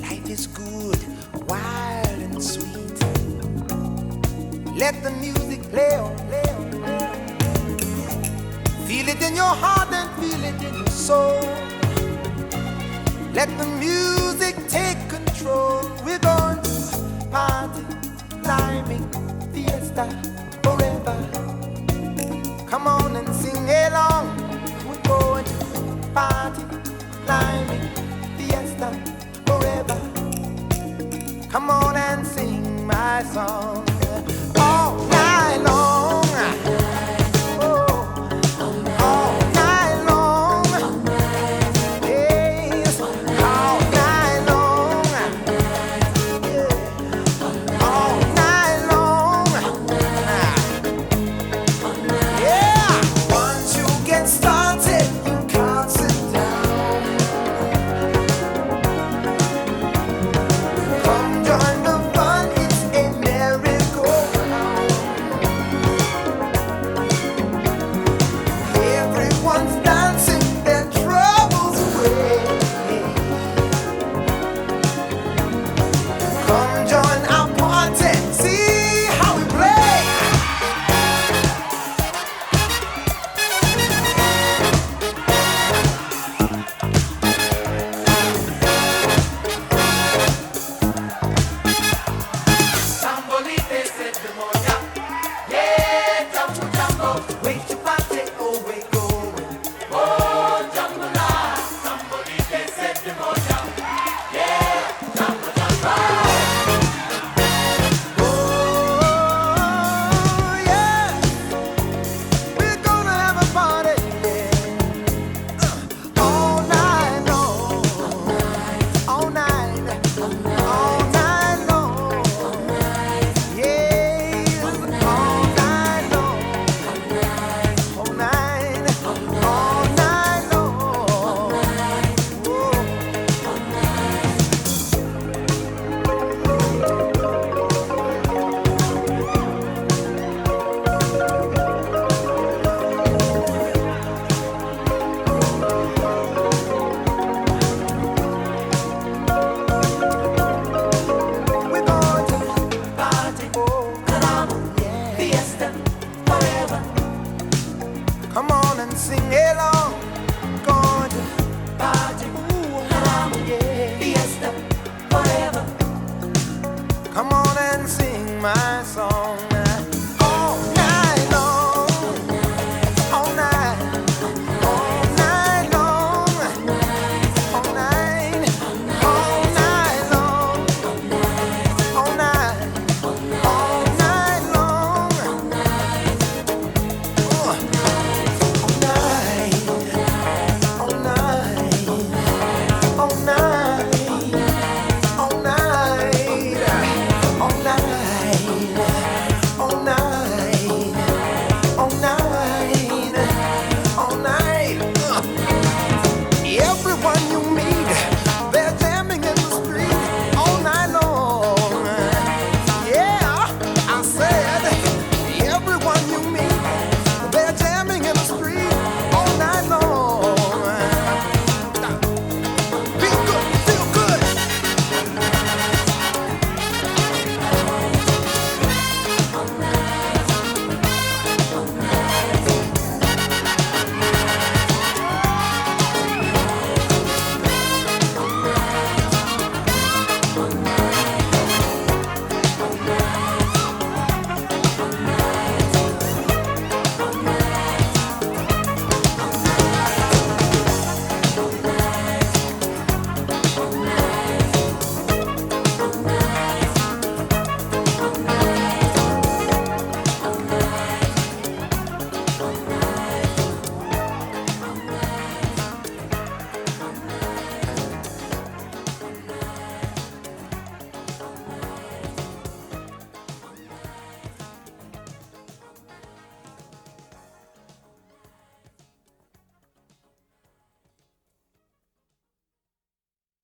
Life is good, wild and sweet. Let the music play play on. Feel it in your heart and feel it in your soul. Let the music take control. We're going to party, climbing, fiesta. sing my song.